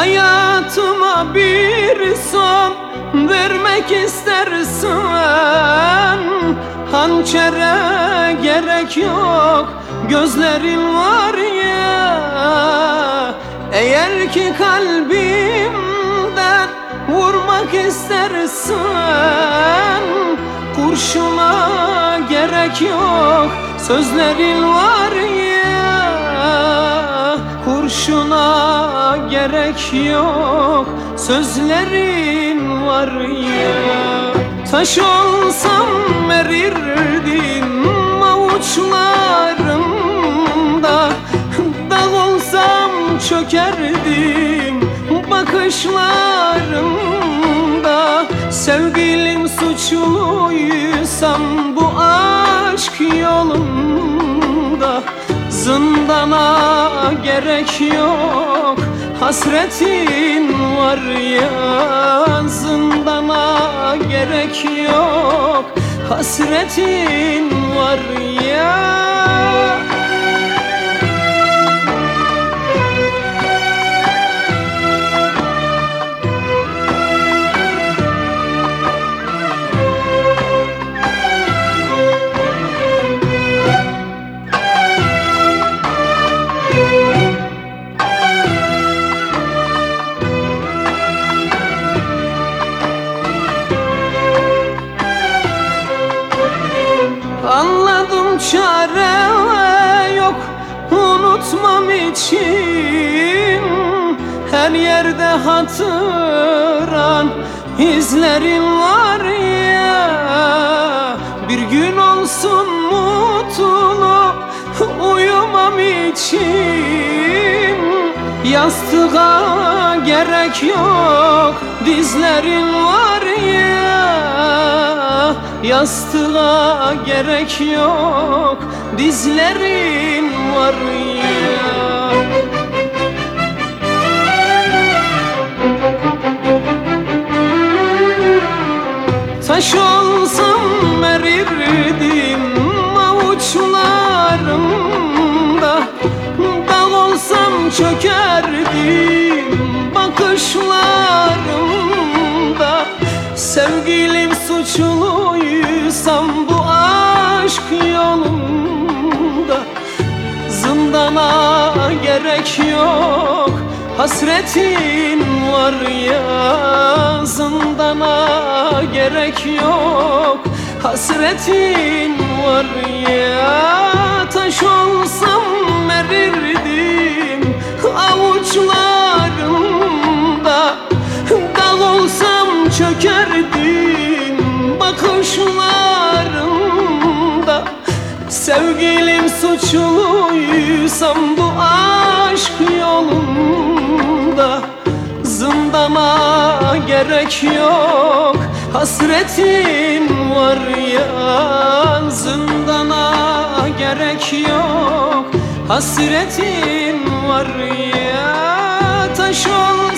Hayatıma bir son vermek istersen Hançere gerek yok gözlerin var ya. Eğer ki kalbimden vurmak istersen Kurşuna gerek yok sözlerin var ya. Kurşuna gerek yok Sözlerin var ya. Taş olsam erirdim avuçlarımda Dağ olsam çökerdim bakışlarımda. Sevgilim suçluysam bu aşk yolunda Zindana gerek yok Hasretin var ya Zindana gerek yok. Hasretin var ya unutmam için. Her yerde hatıran izlerin var ya. Bir gün olsun mutlu uyumam için. Yastığa gerek yok dizlerin var ya. Yastığa gerek yok Dizlerin var ya Taş olsam erirdim avuçlarımda. Dağ olsam çökerdim bakışlarımda. Sevgilim suçluysam bu aşk yolunda. Zindana gerek yok Hasretin var ya gerek yok. Hasretin var ya Taş olsam erirdim. Avuçlarımda Sevgilim suçluysam bu aşk yolunda Zindana gerek yok. Hasretin var ya Zindana gerek yok. Hasretin var ya Taş ol